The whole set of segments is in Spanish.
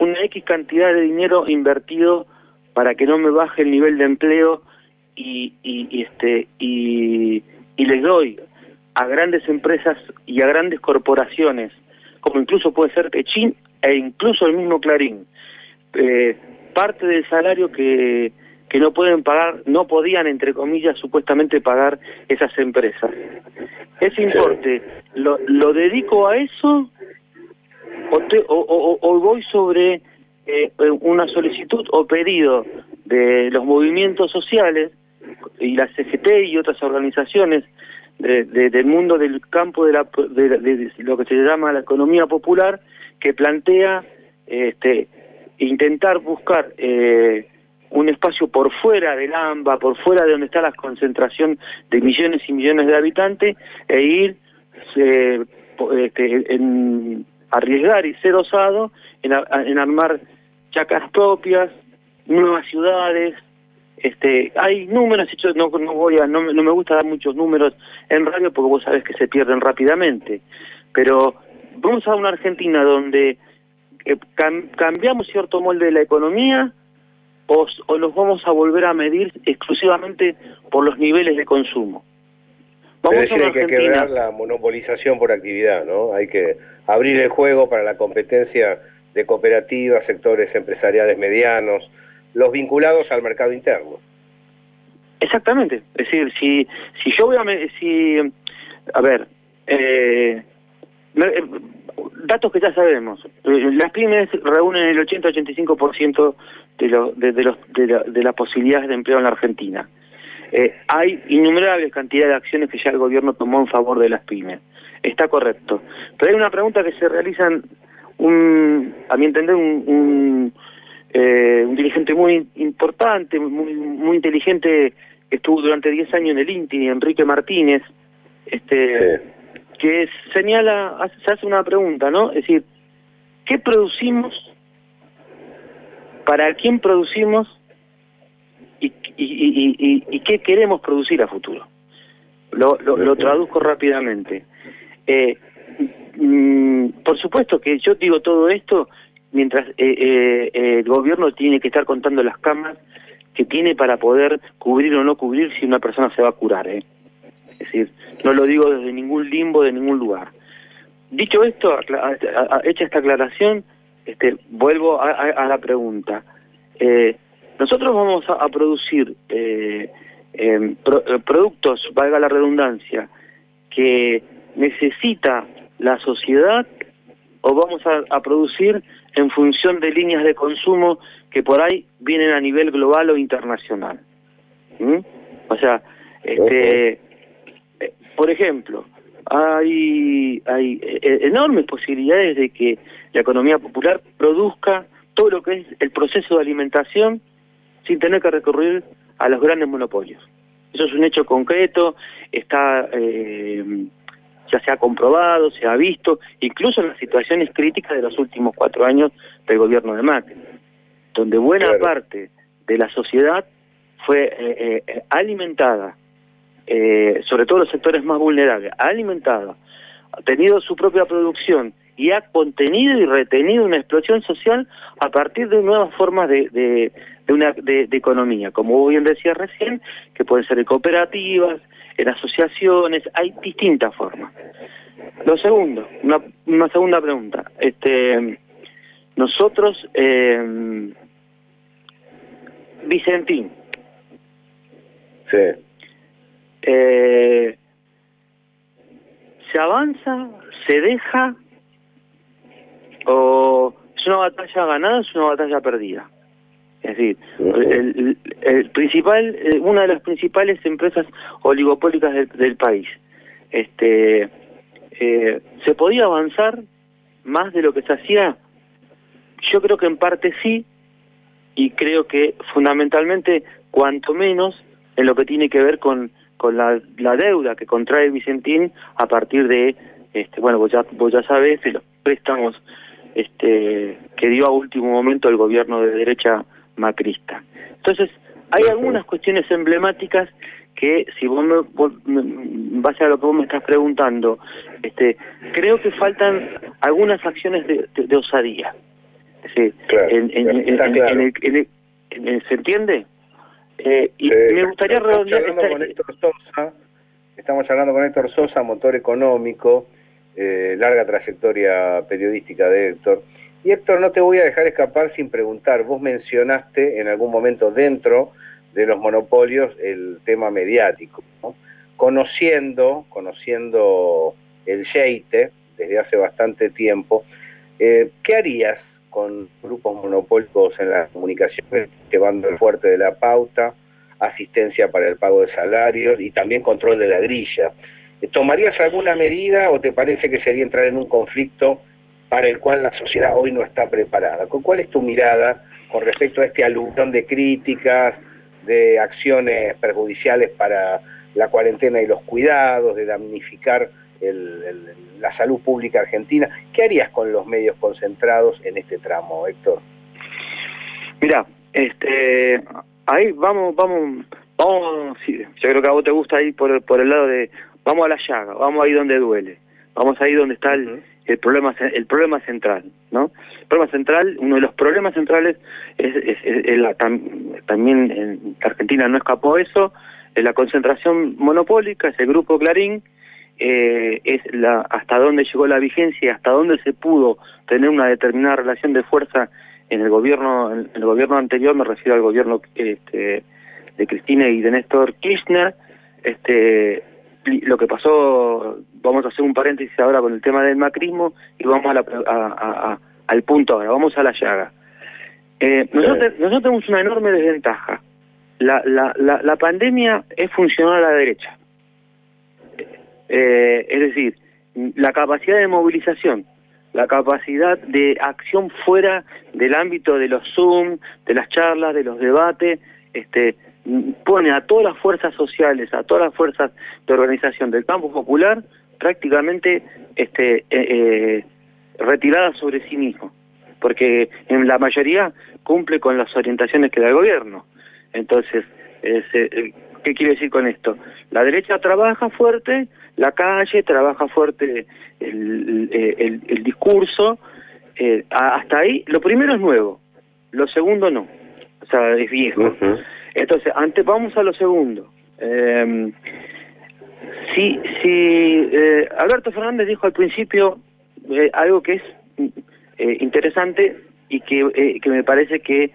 una X cantidad de dinero invertido para que no me baje el nivel de empleo y, y, este y, y les doy a grandes empresas y a grandes corporaciones, como incluso puede ser Techín e incluso el mismo Clarín, eh, parte del salario que, que no pueden pagar, no podían, entre comillas, supuestamente pagar esas empresas. Ese importe, lo, lo, dedico a eso o, o, voy sobre eh, una solicitud o pedido de los movimientos sociales y la CGT y otras organizaciones de, del mundo del campo de, la, de, lo que se llama la economía popular que plantea este, intentar buscar eh, un espacio por fuera del AMBA, por fuera de donde está la concentración de millones y millones de habitantes, e ir eh, este, en arriesgar y ser osado en, en armar chacas propias, nuevas ciudades, este, hay números, yo no, no voy a, no, no, me gusta dar muchos números en radio porque vos sabés que se pierden rápidamente, pero vamos a una Argentina donde eh, cambiamos cierto molde de la economía o, o nos vamos a volver a medir exclusivamente por los niveles de consumo. Vamos es decir, hay que quebrar la monopolización por actividad, ¿no? Hay que abrir el juego para la competencia de cooperativas, sectores empresariales medianos, los vinculados al mercado interno. Exactamente, es decir, si, si yo voy a... Si, a ver, eh, eh datos que ya sabemos, las pymes reúnen el 80-85% de, lo, de, de, los, de, la, de las posibilidades de empleo en la Argentina. Eh, hay innumerables cantidades de acciones que ya el gobierno tomó en favor de las pymes. Está correcto. Pero hay una pregunta que se realizan, un, a mi entender, un, un eh, un dirigente muy importante, muy, muy inteligente, que estuvo durante 10 años en el INTI, Enrique Martínez, este, que señala, se hace una pregunta, ¿no? Es decir, ¿qué producimos? ¿Para quién producimos? ¿Y, y, y, qué queremos producir a futuro? Lo, lo, traduzco rápidamente. Eh, mm, por supuesto que yo digo todo esto mientras eh, eh, el gobierno tiene que estar contando las camas que tiene para poder cubrir o no cubrir si una persona se va a curar. ¿eh? Es decir, no lo digo desde ningún limbo, de ningún lugar. Dicho esto, hecha esta aclaración, este, vuelvo a, la pregunta. Eh, nosotros vamos a, producir eh, em, eh, productos, valga la redundancia, que necesita la sociedad o vamos a producir en función de líneas de consumo que por ahí vienen a nivel global o internacional. ¿Mm? O sea, este, eh, por ejemplo, hay, hay eh, enormes posibilidades de que la economía popular produzca todo lo que es el proceso de alimentación sin tener que recurrir a los grandes monopolios. Eso es un hecho concreto, está eh, ya se ha comprobado, se ha visto, incluso en las situaciones críticas de los últimos cuatro años del gobierno de Macri, donde buena parte de la sociedad fue eh, eh, alimentada, eh, sobre todo los sectores más vulnerables, alimentada, ha tenido su propia producción y ha contenido y retenido una explosión social a partir de nuevas formas de, de, una de, economía, como bien decía recién, que pueden ser cooperativas, en asociaciones, hay distintas formas. Lo segundo, una, una segunda pregunta. Este, nosotros, eh, Vicentín. Sí. Eh, ¿Se avanza? ¿Se deja? ¿O es una batalla ganada o es una batalla perdida? Es decir, el, principal, eh, una de las principales empresas oligopólicas del, país. Este, eh, ¿Se podía avanzar más de lo que se hacía? Yo creo que en parte sí, y creo que fundamentalmente, cuanto menos, en lo que tiene que ver con, con la, la deuda que contrae Vicentín a partir de, este, bueno, vos ya, vos ya sabés, de los préstamos este, que dio a último momento el gobierno de derecha macrista. Entonces, hay algunas cuestiones emblemáticas que, si vos me, base a lo que vos me estás preguntando, este, creo que faltan algunas acciones de, osadía. Sí, ¿se entiende? Eh, y me gustaría redondear... Estamos hablando con Héctor Sosa, motor económico, eh, larga trayectoria periodística de Héctor. Y Héctor, no te voy a dejar escapar sin preguntar, vos mencionaste en algún momento dentro de los monopolios el tema mediático, conociendo, conociendo el Sheite desde hace bastante tiempo, eh, ¿qué harías con grupos monopólicos en la comunicación, llevando el fuerte de la pauta, asistencia para el pago de salarios y también control de la grilla? ¿Tomarías alguna medida o te parece que sería entrar en un conflicto para el cual la sociedad hoy no está preparada? ¿Cuál es tu mirada con respecto a este aluvión de críticas, de acciones perjudiciales para la cuarentena y los cuidados, de damnificar la salud pública argentina. ¿Qué harías con los medios concentrados en este tramo, Héctor? Mira, este, ahí vamos, vamos, vamos, yo creo que a vos te gusta ir por, por el lado de, vamos a la llaga, vamos ahí donde duele, vamos ahí donde está el, el problema el problema central, ¿no? El problema central, uno de los problemas centrales es, la, también en Argentina no escapó eso, es la concentración monopólica, ese grupo Clarín, eh, es la hasta dónde llegó la vigencia y hasta dónde se pudo tener una determinada relación de fuerza en el gobierno en el gobierno anterior, me refiero al gobierno este, de Cristina y de Néstor Kirchner, este lo que pasó, vamos a hacer un paréntesis ahora con el tema del macrismo y vamos a al punto ahora, vamos a la llaga. Eh, nosotros, nosotros tenemos una enorme desventaja. La, la, la, la pandemia es funcional a la derecha. Eh, es decir, la capacidad de movilización, la capacidad de acción fuera del ámbito de los Zoom, de las charlas, de los debates, este, pone a todas las fuerzas sociales, a todas las fuerzas de organización del campo popular prácticamente este, eh, eh retiradas sobre sí mismo, porque en la mayoría cumple con las orientaciones que da el gobierno. Entonces, eh, ¿qué quiere decir con esto? La derecha trabaja fuerte, la calle, trabaja fuerte el, el, discurso. Eh, hasta ahí, lo primero es nuevo, lo segundo no, sea, es viejo. Entonces, antes vamos a lo segundo. Eh, si si eh, Alberto Fernández dijo al principio eh, algo que es eh, interesante y que, que me parece que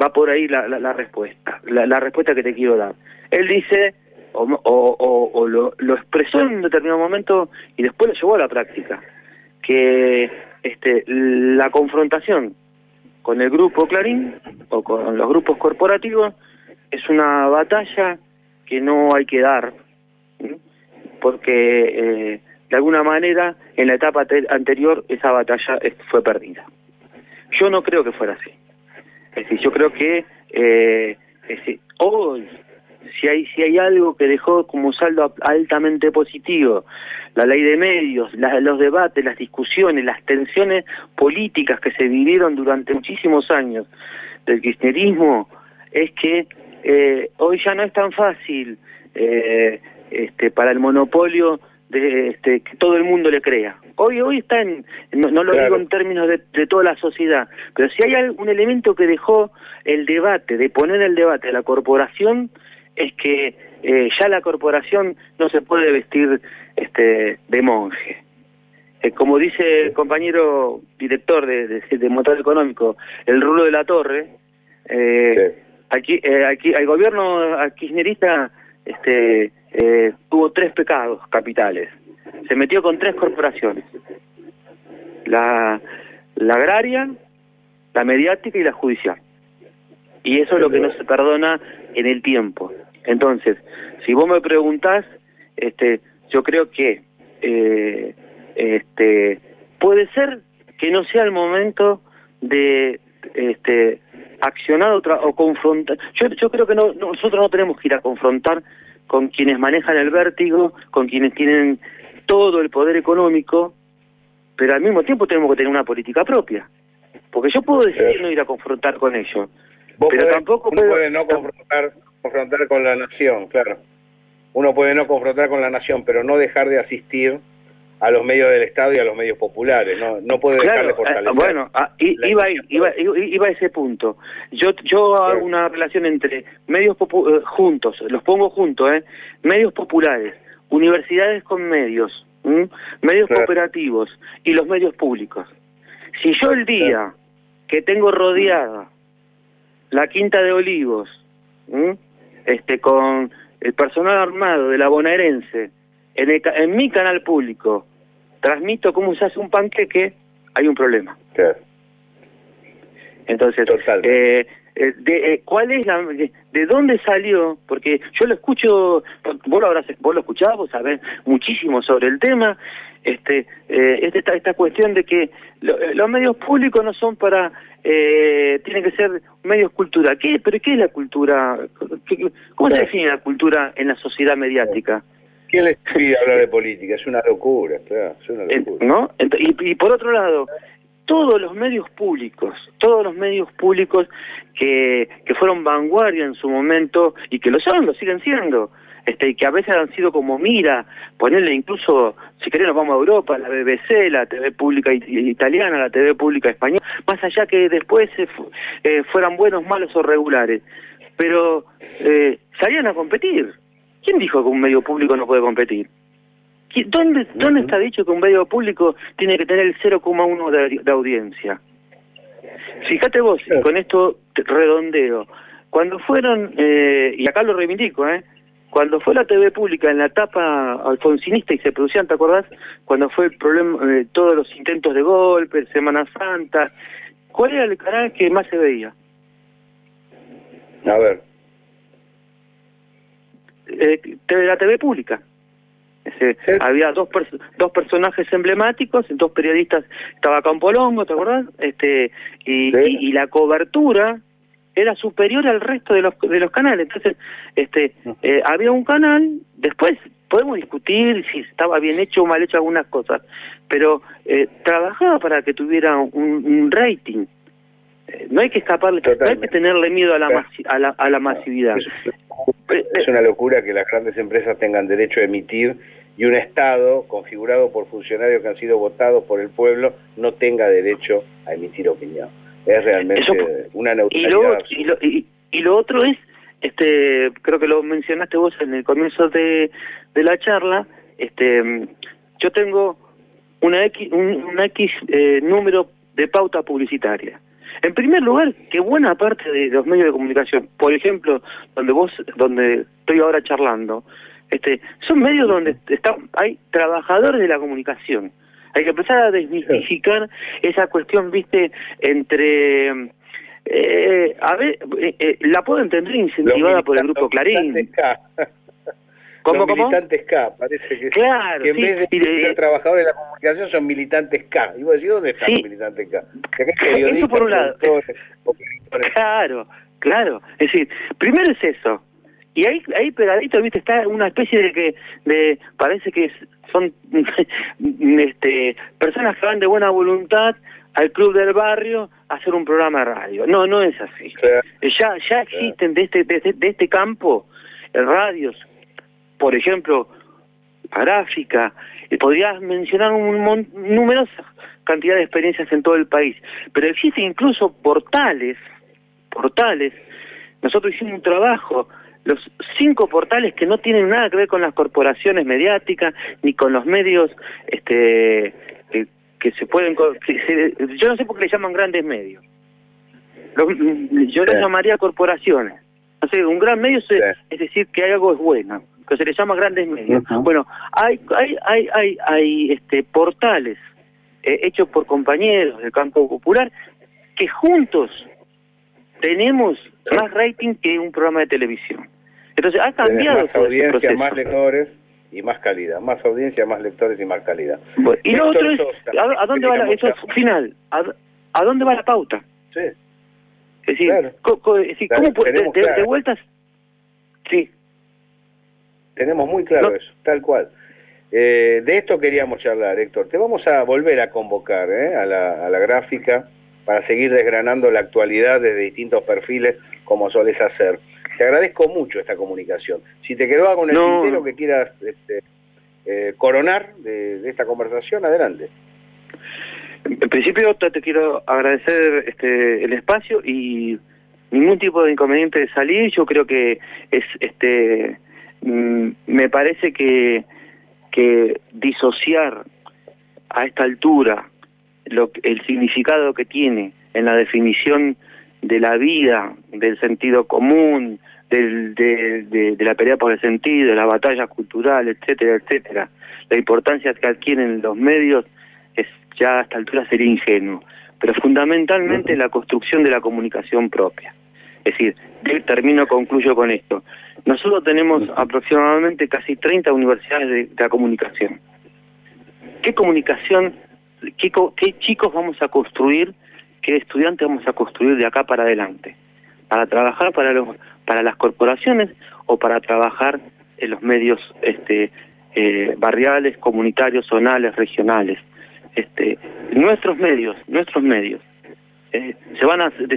va por ahí la, la, respuesta, la, la, respuesta que te quiero dar. Él dice o, lo, expresó en un determinado momento y después lo llevó a la práctica, que este, la confrontación con el grupo Clarín o con los grupos corporativos es una batalla que no hay que dar, porque eh, de alguna manera en la etapa anterior esa batalla fue perdida. Yo no creo que fuera así. Es decir, yo creo que eh, hoy si hay si hay algo que dejó como saldo altamente positivo la ley de medios los debates las discusiones las tensiones políticas que se vivieron durante muchísimos años del kirchnerismo es que eh, hoy ya no es tan fácil eh, este para el monopolio de este, que todo el mundo le crea. Hoy hoy está en, no, lo digo en términos de, de, toda la sociedad, pero si hay algún elemento que dejó el debate, de poner el debate a la corporación, es que eh, ya la corporación no se puede vestir este, de monje. Eh, como dice el compañero director de, de, Motor Económico, el rulo de la torre, eh, aquí, aquí el gobierno kirchnerista este, tuvo tres pecados capitales. Se metió con tres corporaciones. La, la agraria, la mediática y la judicial. Y eso es lo que no se perdona en el tiempo. Entonces, si vos me preguntás, este, yo creo que eh, este, puede ser que no sea el momento de este, accionar otra, o confrontar. Yo, yo creo que no, nosotros no tenemos que ir a confrontar con quienes manejan el vértigo, con quienes tienen todo el poder económico, pero al mismo tiempo tenemos que tener una política propia. Porque yo puedo decidir no ir a confrontar con ellos, pero tampoco puedo... no confrontar confrontar con la nación, claro. Uno puede no confrontar con la nación, pero no dejar de asistir a los medios del Estado y a los medios populares, no, no puede dejar de eh, fortalecer. bueno, ah, iba, iba, iba, a ese punto. Yo, yo hago una relación entre medios eh, juntos, los pongo juntos, ¿eh? medios populares, universidades con medios, medios cooperativos y los medios públicos. Si yo el día que tengo rodeada la Quinta de Olivos, este con el personal armado de la bonaerense, en, en mi canal público, transmito cómo se hace un panqueque, hay un problema. Entonces, eh, eh, de, eh, ¿cuál es la, de, dónde salió? Porque yo lo escucho, vos lo, habrás, vos lo escuchás, vos sabés muchísimo sobre el tema, este, esta, esta cuestión de que los medios públicos no son para, tienen que ser medios cultura. ¿Qué? ¿Pero qué es la cultura? ¿Cómo se define la cultura en la sociedad mediática? ¿Quién les pide hablar de política? Es una locura, es una locura. ¿no? Y, por otro lado, todos los medios públicos, todos los medios públicos que, que fueron vanguardia en su momento y que lo son, lo siguen siendo, este, que a veces han sido como mira, ponerle incluso, si querés nos vamos a Europa, la BBC, la TV pública italiana, la TV pública española, más allá que después eh, fueran buenos, malos o regulares, pero eh, salían a competir ¿Quién dijo que un medio público no puede competir? ¿Dónde, ¿Dónde está dicho que un medio público tiene que tener el 0,1 de, de, audiencia? Fíjate vos, con esto redondeo, cuando fueron, eh, y acá lo reivindico, ¿eh? Cuando fue la TV pública en la etapa alfonsinista y se producían, ¿te acordás? Cuando fue el problema, eh, todos los intentos de golpe, Semana Santa, ¿cuál era el canal que más se veía? A ver eh, la TV pública. Había dos dos personajes emblemáticos, dos periodistas, estaba Campolongo, ¿te acordás? Este, y, la cobertura era superior al resto de los, de los canales. Entonces, este, eh, había un canal, después podemos discutir si estaba bien hecho o mal hecho algunas cosas, pero eh, trabajaba para que tuviera un, rating. Eh, no hay que escaparle, no hay que tenerle miedo a la, a la, a la masividad. Es una locura que las grandes empresas tengan derecho a emitir y un Estado configurado por funcionarios que han sido votados por el pueblo no tenga derecho a emitir opinión. Es realmente una neutralidad. Y lo, y, lo, otro es, este, creo que lo mencionaste vos en el comienzo de, la charla, este, yo tengo una X, un, X eh, número de pauta publicitaria. En primer lugar, que buena parte de los medios de comunicación, por ejemplo, donde vos, donde estoy ahora charlando, este, son medios donde están, hay trabajadores de la comunicación. Hay que empezar a desmitificar esa cuestión, viste, entre eh, a ver, eh, eh, la puedo entender incentivada por el grupo Clarín. ¿Cómo, los militantes K, parece que, claro, que en vez de ser trabajadores de la comunicación son militantes K. Y vos decís, ¿dónde están los militantes K? Eso por un lado. Claro, claro. Es decir, primero es eso. Y ahí, ahí pegadito, viste, está una especie de que, de, parece que son este, personas que van de buena voluntad al club del barrio a hacer un programa de radio. No, no es así. Ya, ya existen de este, de, de este campo radios. Por ejemplo, gráfica, y podrías mencionar un numerosas cantidades de experiencias en todo el país, pero existen incluso portales, portales, nosotros hicimos un trabajo, los cinco portales que no tienen nada que ver con las corporaciones mediáticas ni con los medios este que, se pueden yo no sé por qué le llaman grandes medios. Yo les llamaría corporaciones. No un gran medio es decir que algo es bueno que se les llama grandes medios. Bueno, hay, hay, hay, hay, hay este, portales eh, hechos por compañeros del campo popular que juntos tenemos más rating que un programa de televisión. Entonces ha cambiado. Más audiencia, más lectores y más calidad. Más audiencia, más lectores y más calidad. y lo otro es, ¿a, dónde va la, eso es final? ¿A, dónde va la pauta? Sí. Es decir, ¿cómo, de, vueltas? Sí. Tenemos muy claro eso, tal cual. Eh, de esto queríamos charlar, Héctor. Te vamos a volver a convocar ¿eh? a, la, gráfica para seguir desgranando la actualidad desde distintos perfiles, como soles hacer. Te agradezco mucho esta comunicación. Si te quedó algo en el tintero que quieras este, eh, coronar de, esta conversación, adelante. En principio te quiero agradecer este, el espacio y ningún tipo de inconveniente de salir. Yo creo que es, este, mm, me parece que, que disociar a esta altura lo, el significado que tiene en la definición de la vida, del sentido común, del, de, la pelea por el sentido, de la batalla cultural, etcétera, etcétera. La importancia que adquieren los medios es ya a esta altura sería ingenuo, pero fundamentalmente la construcción de la comunicación propia. Es decir, termino, concluyo con esto. Nosotros tenemos aproximadamente casi 30 universidades de, la comunicación. ¿Qué comunicación, qué, qué chicos vamos a construir, qué estudiantes vamos a construir de acá para adelante? Para trabajar para los para las corporaciones o para trabajar en los medios este, eh, barriales, comunitarios, zonales, regionales. Este, nuestros medios, nuestros medios, eh, se van a desarrollar